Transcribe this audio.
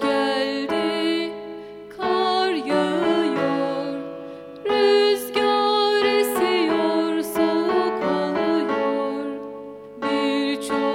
Geldi, kar rüzgar esiyor, soğuk oluyor. Birçok